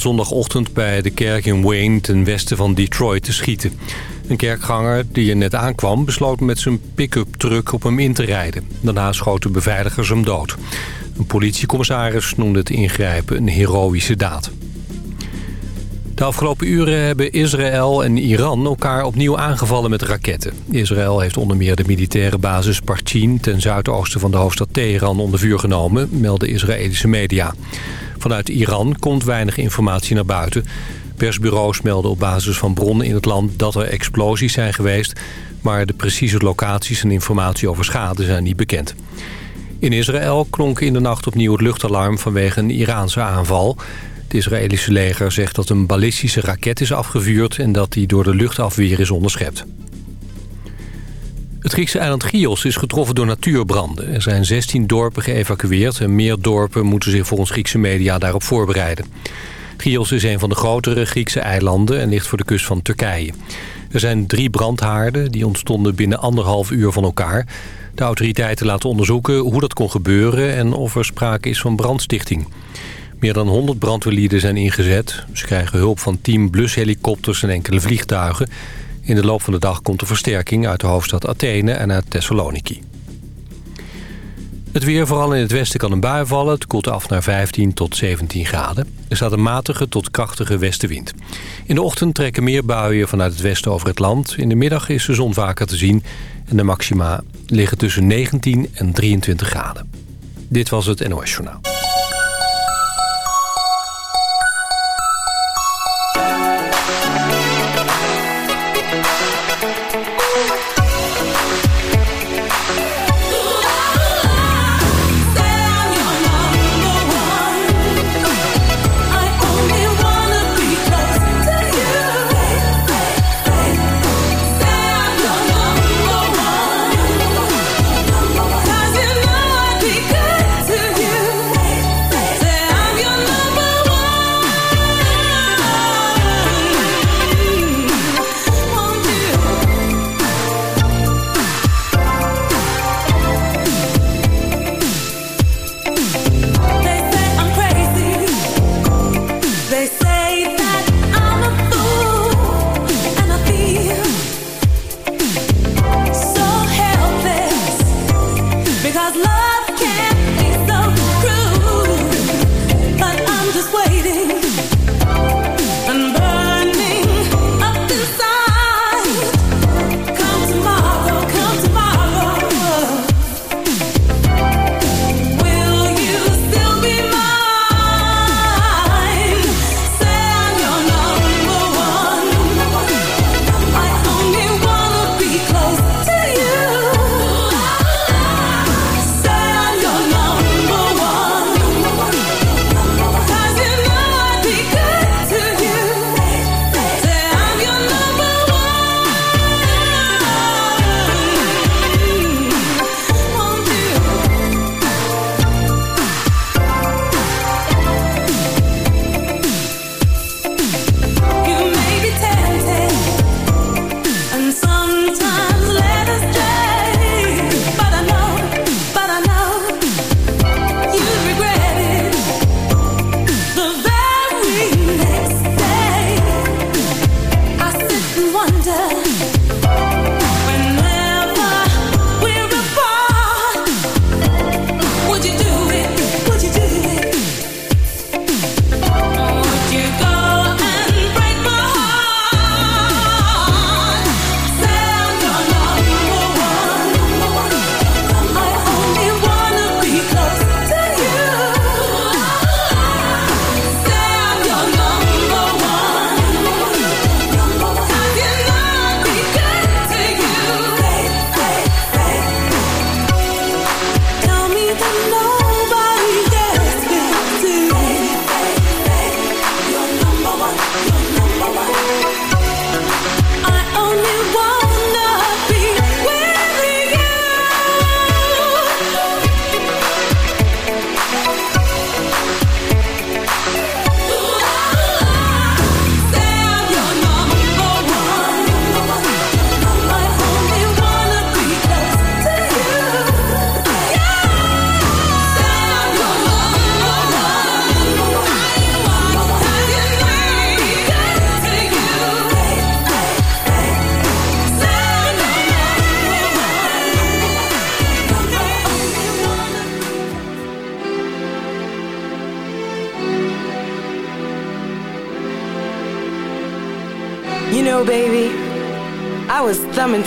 zondagochtend bij de kerk in Wayne ten westen van Detroit te schieten. Een kerkganger die er net aankwam besloot met zijn pick-up truck op hem in te rijden. Daarna schoten beveiligers hem dood. Een politiecommissaris noemde het ingrijpen een heroïsche daad. De afgelopen uren hebben Israël en Iran elkaar opnieuw aangevallen met raketten. Israël heeft onder meer de militaire basis Parchin... ten zuidoosten van de hoofdstad Teheran onder vuur genomen, melden Israëlische media. Vanuit Iran komt weinig informatie naar buiten. Persbureaus melden op basis van bronnen in het land dat er explosies zijn geweest... maar de precieze locaties en informatie over schade zijn niet bekend. In Israël klonk in de nacht opnieuw het luchtalarm vanwege een Iraanse aanval... Het Israëlische leger zegt dat een ballistische raket is afgevuurd... en dat die door de luchtafweer is onderschept. Het Griekse eiland Chios is getroffen door natuurbranden. Er zijn 16 dorpen geëvacueerd... en meer dorpen moeten zich volgens Griekse media daarop voorbereiden. Chios is een van de grotere Griekse eilanden... en ligt voor de kust van Turkije. Er zijn drie brandhaarden, die ontstonden binnen anderhalf uur van elkaar. De autoriteiten laten onderzoeken hoe dat kon gebeuren... en of er sprake is van brandstichting. Meer dan 100 brandweerlieden zijn ingezet. Ze krijgen hulp van 10 blushelikopters en enkele vliegtuigen. In de loop van de dag komt de versterking uit de hoofdstad Athene en uit Thessaloniki. Het weer, vooral in het westen, kan een bui vallen. Het koelt af naar 15 tot 17 graden. Er staat een matige tot krachtige westenwind. In de ochtend trekken meer buien vanuit het westen over het land. In de middag is de zon vaker te zien. En de maxima liggen tussen 19 en 23 graden. Dit was het NOS Journaal.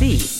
see.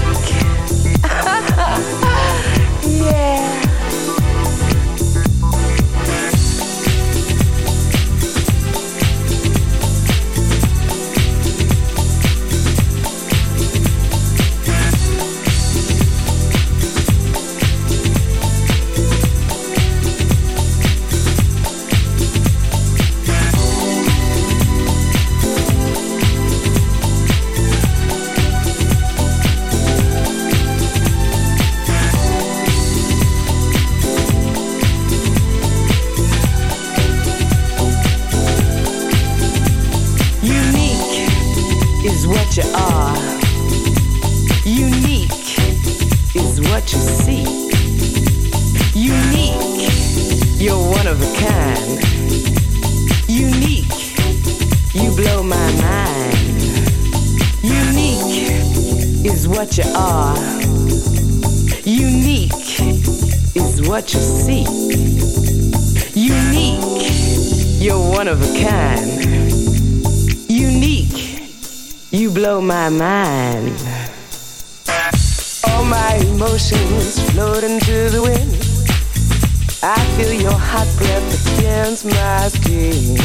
I feel your hot breath against my skin.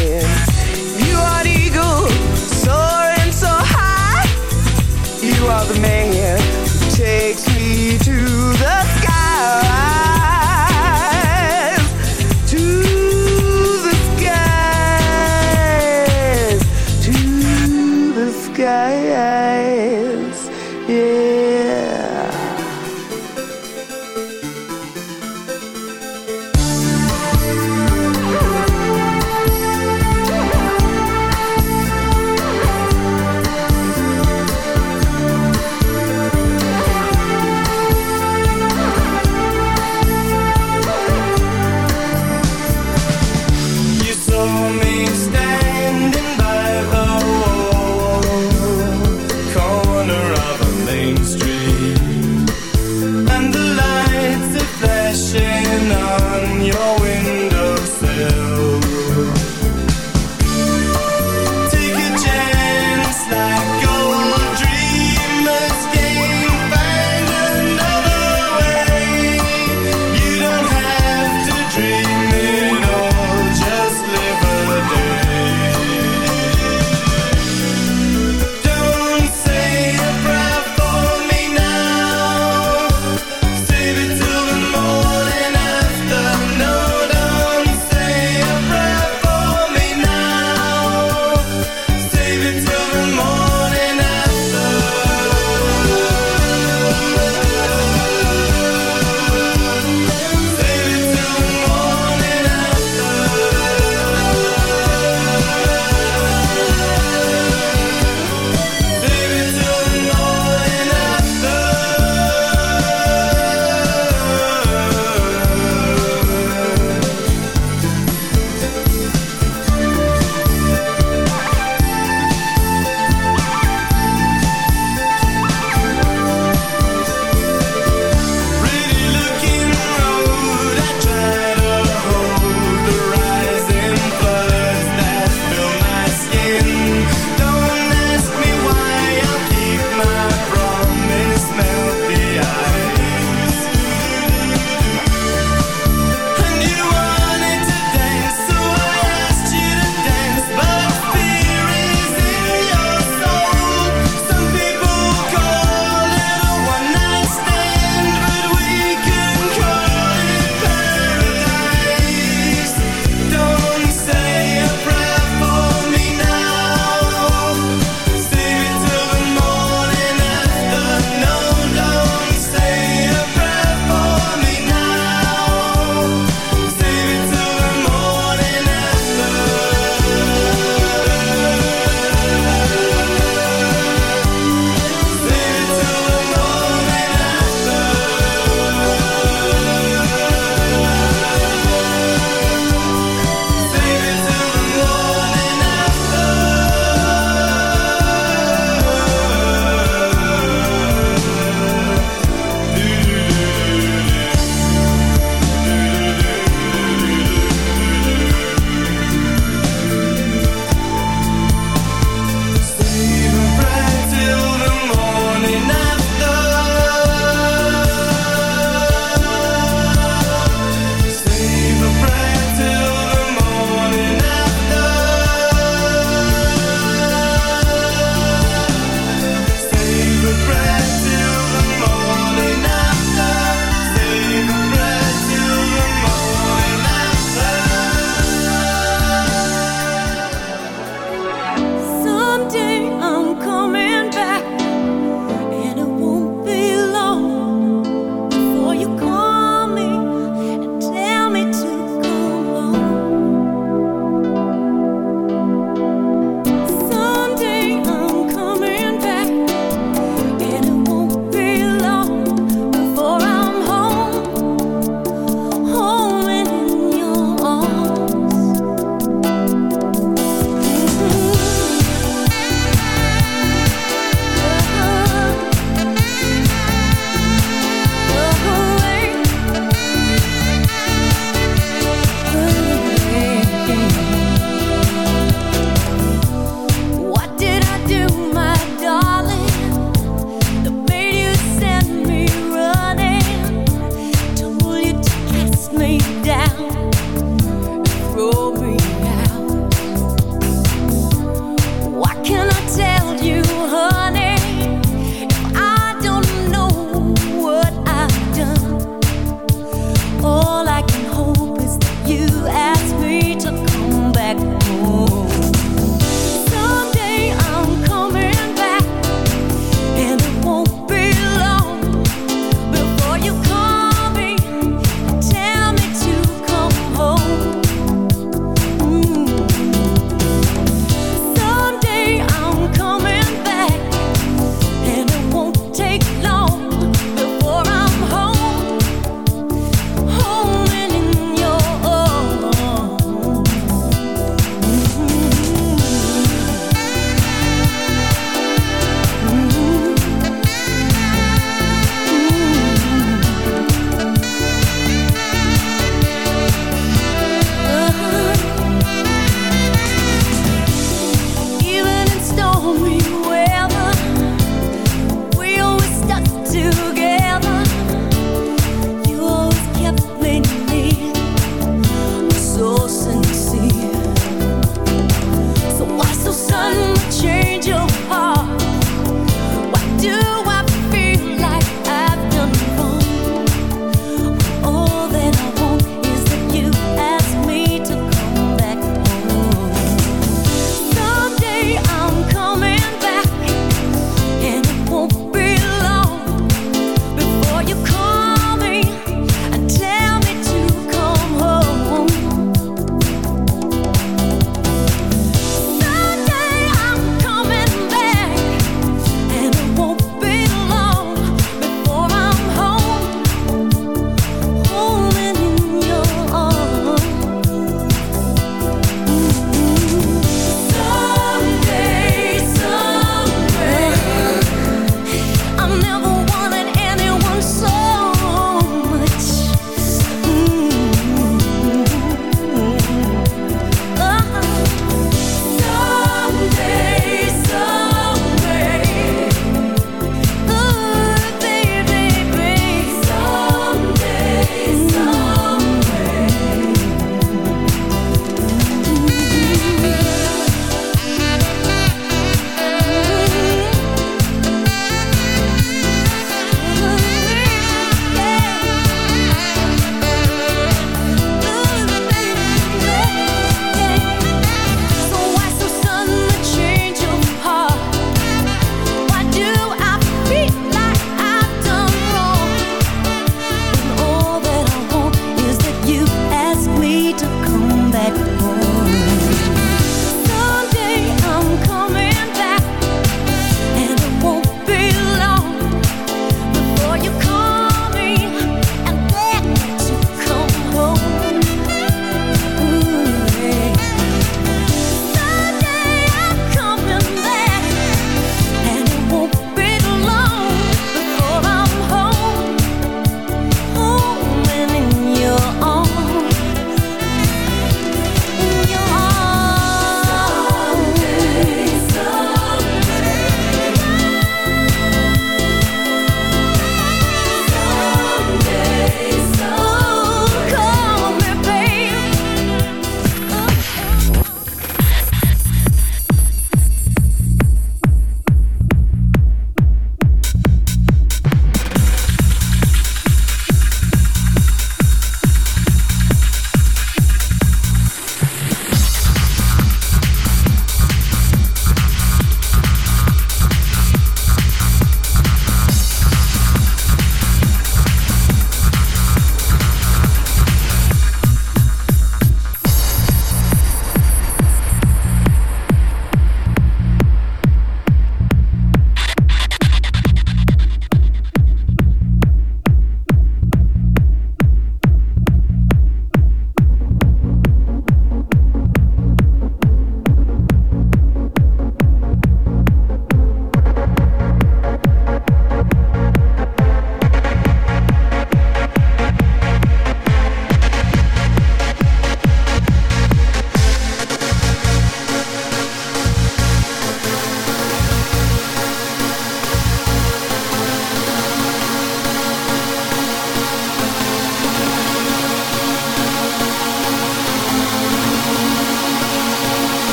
You are the eagle, soaring so high. You are the man who takes me to the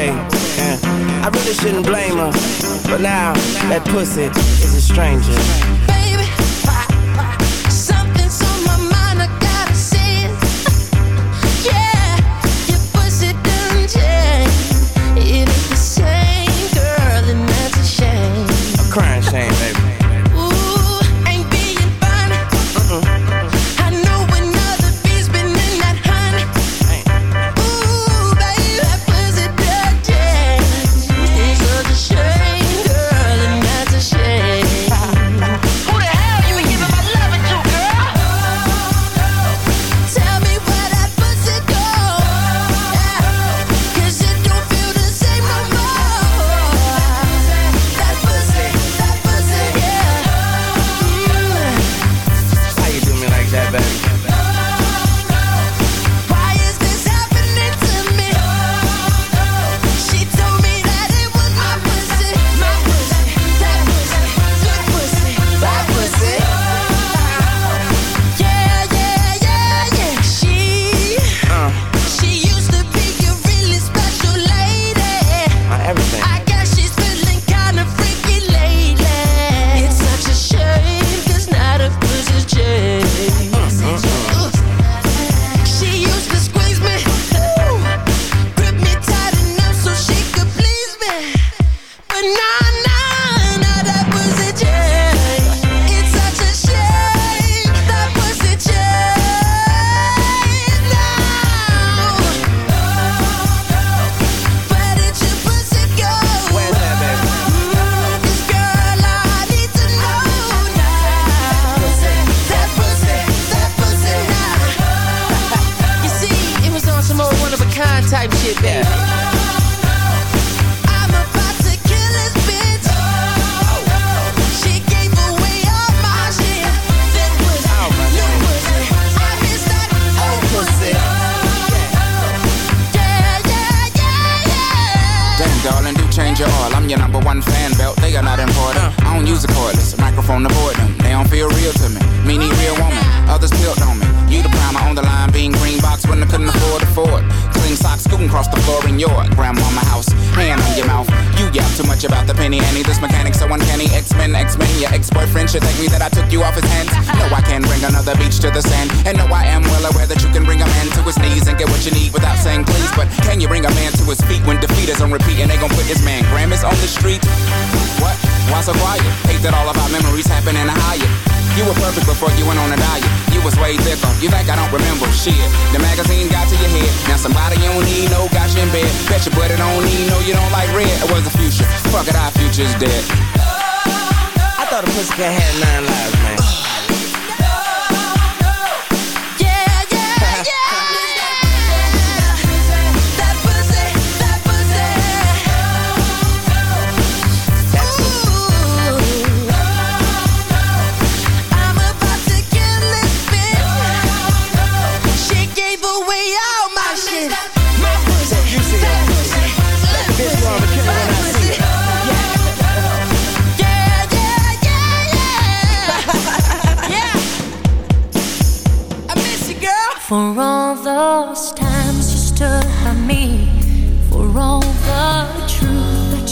way. I really shouldn't blame her, but now that pussy is a stranger.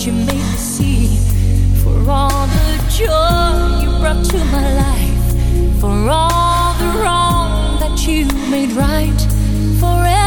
you made me see, for all the joy you brought to my life, for all the wrong that you made right, forever.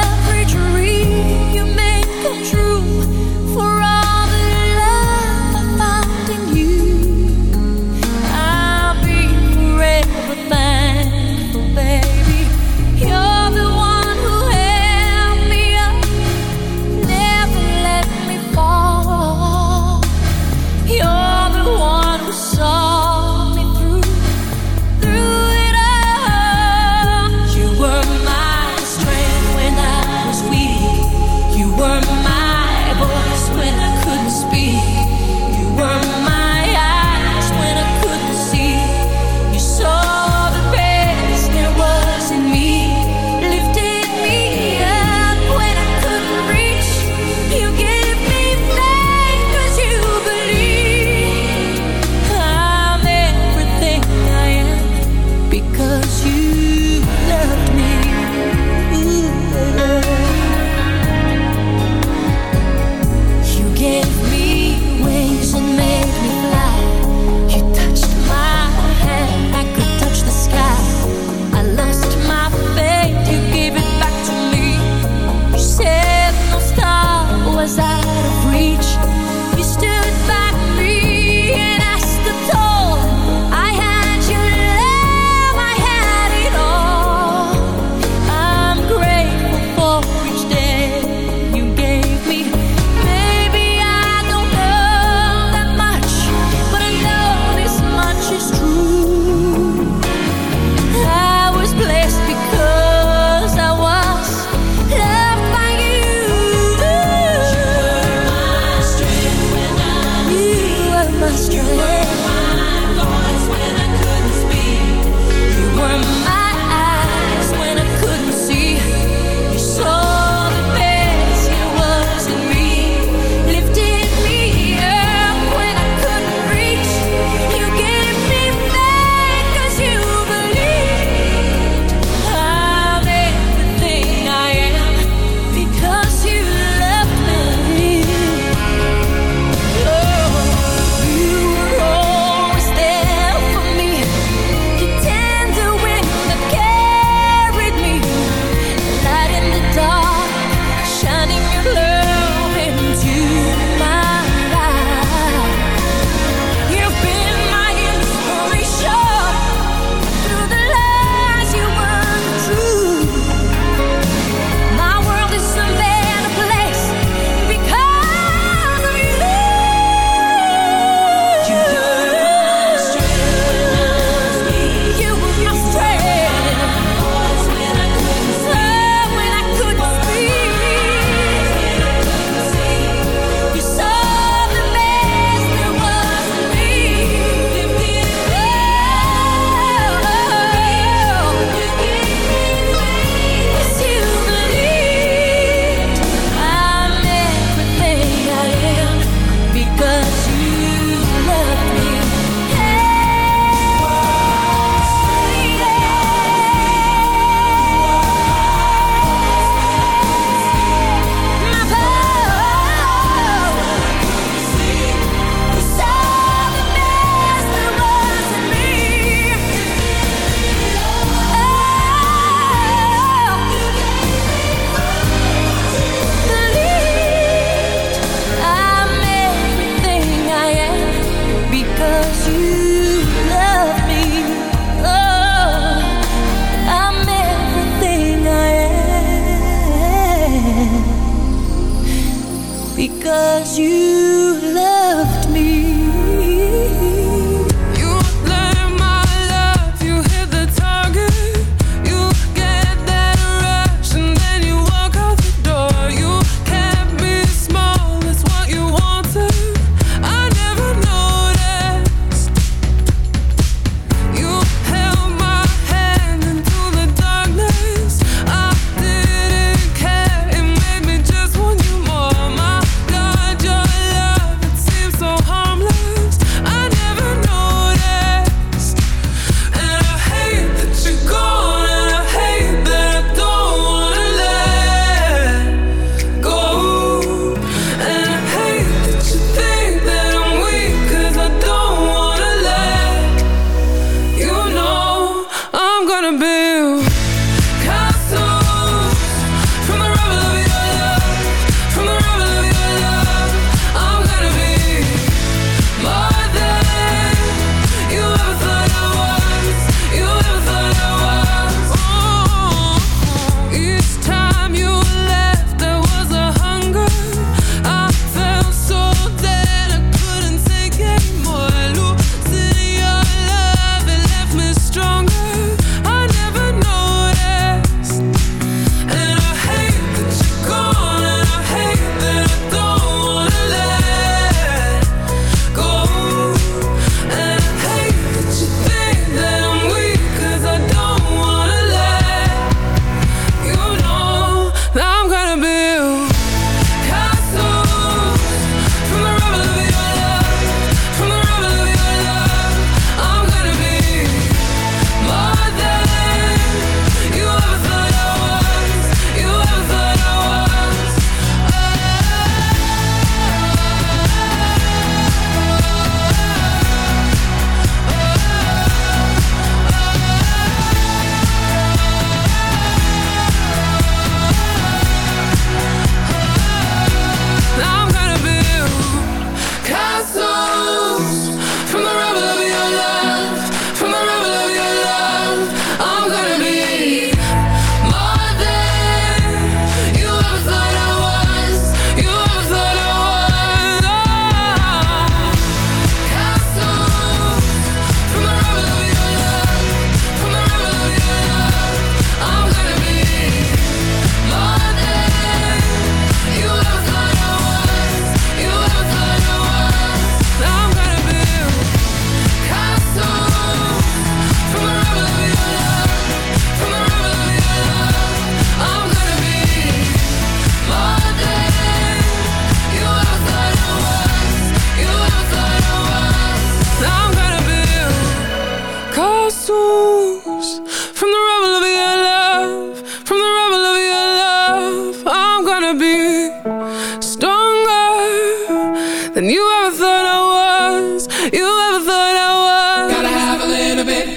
than you ever thought I was. You ever thought I was. Gotta have a little bit,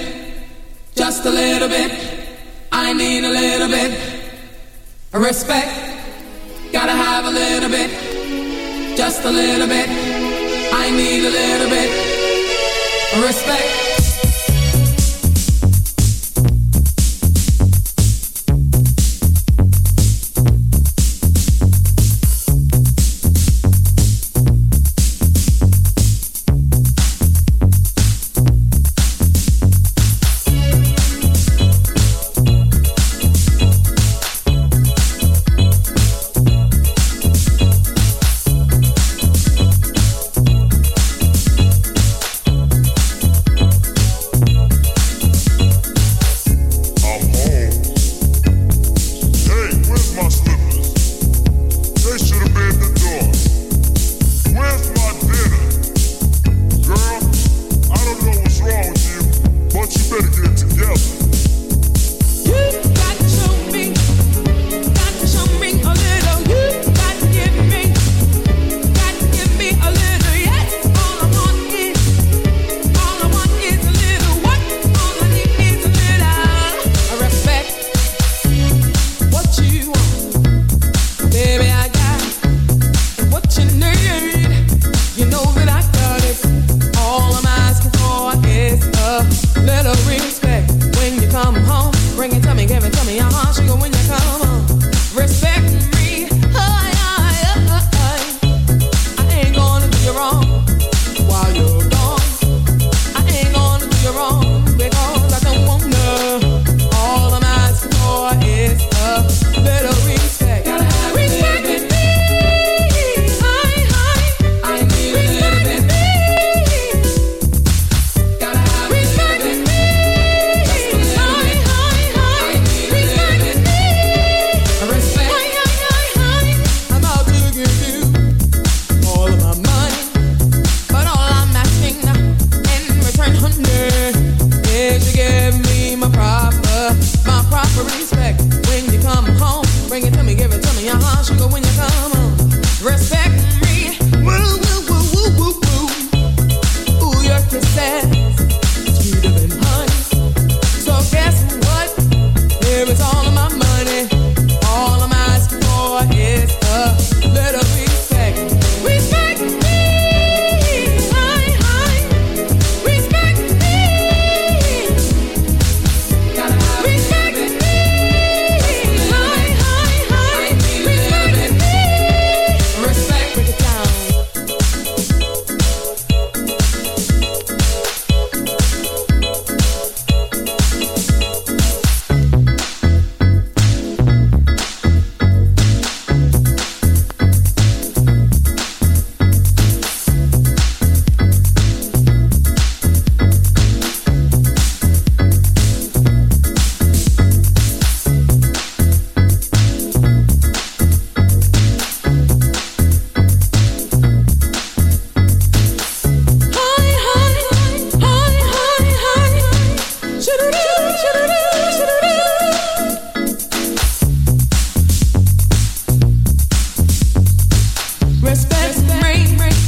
just a little bit. I need a little bit of respect. Gotta have a little bit, just a little bit. I need a little bit of respect.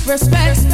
Respect.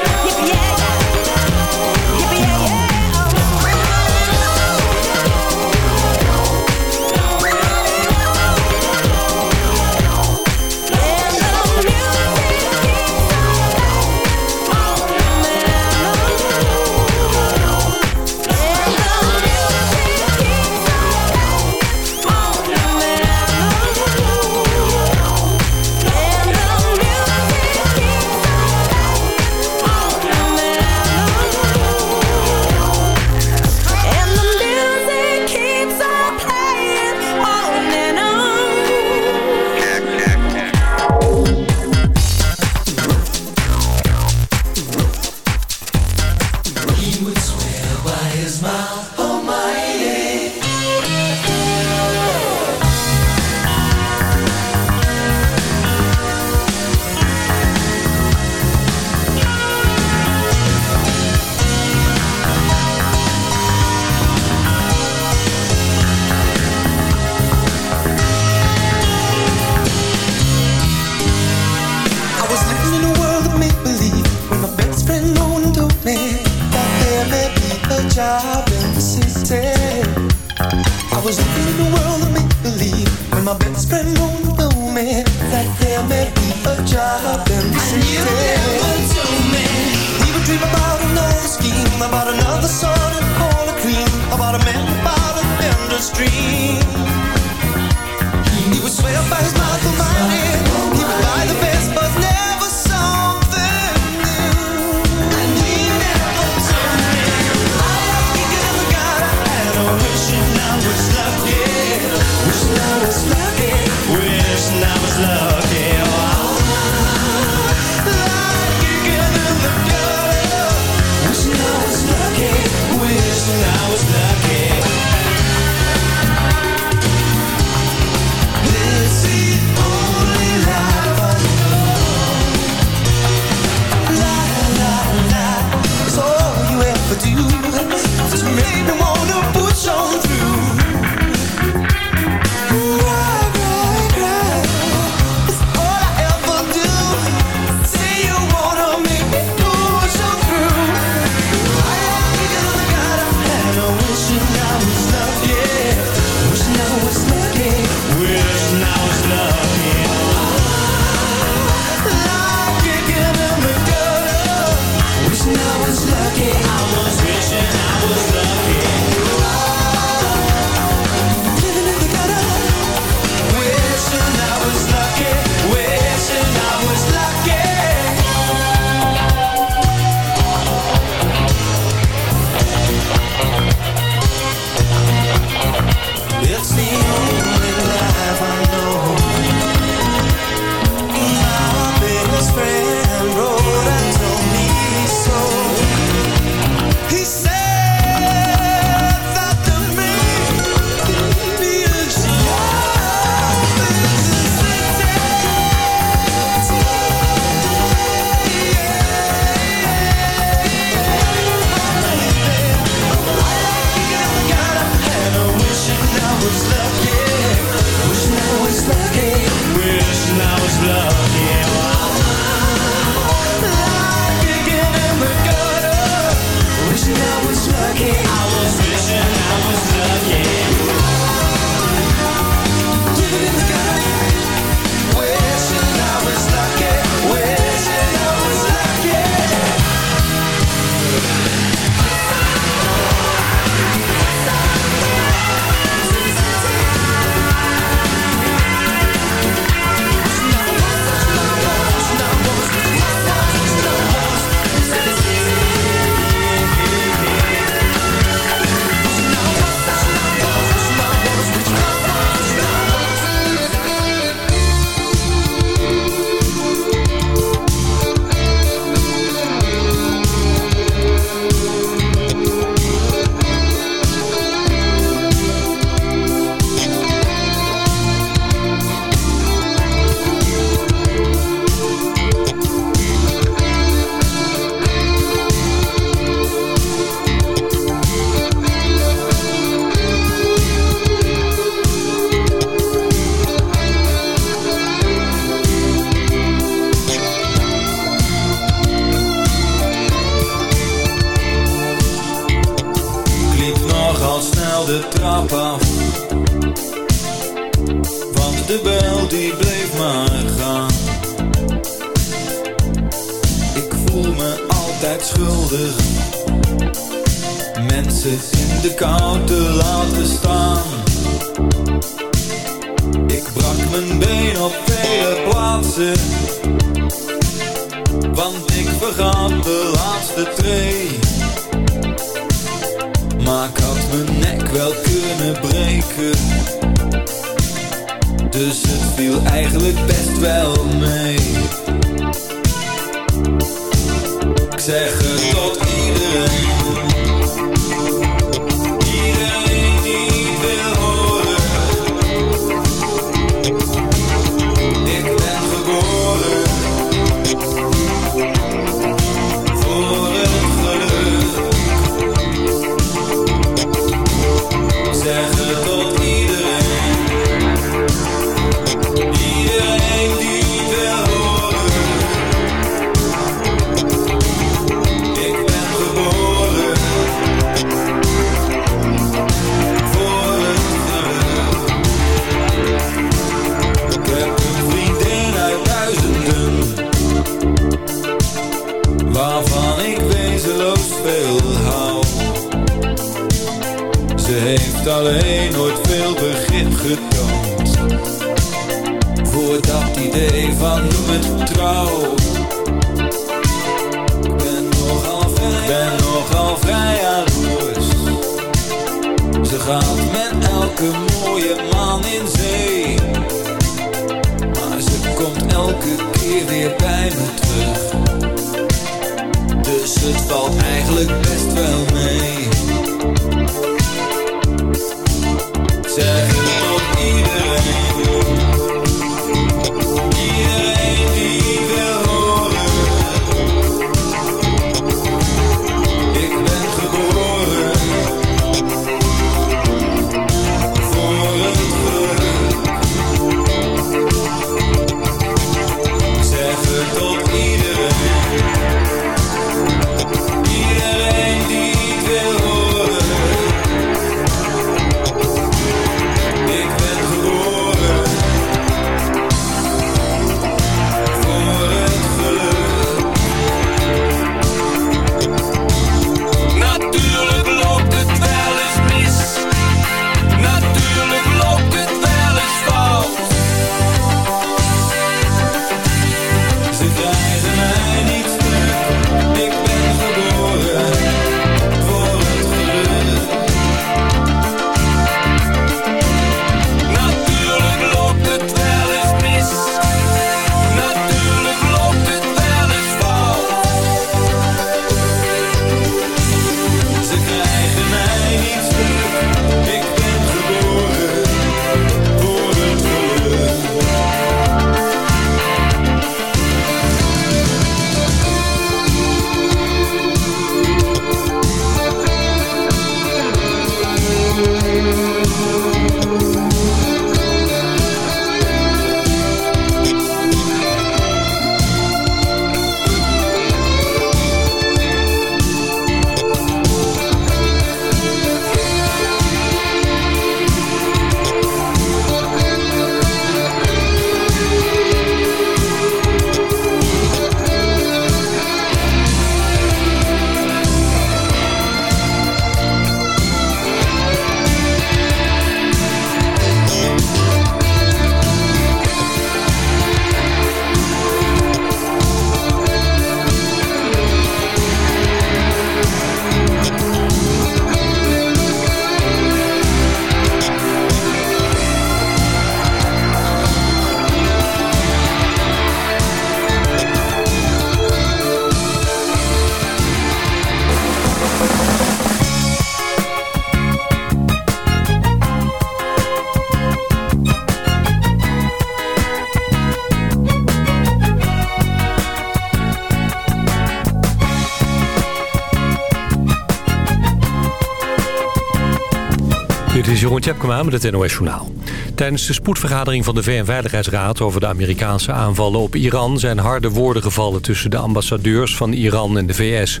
Jeroen Tjepkema met het NOS Journaal. Tijdens de spoedvergadering van de VN-veiligheidsraad over de Amerikaanse aanvallen op Iran... zijn harde woorden gevallen tussen de ambassadeurs van Iran en de VS.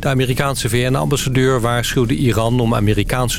De Amerikaanse VN-ambassadeur waarschuwde Iran om Amerikaanse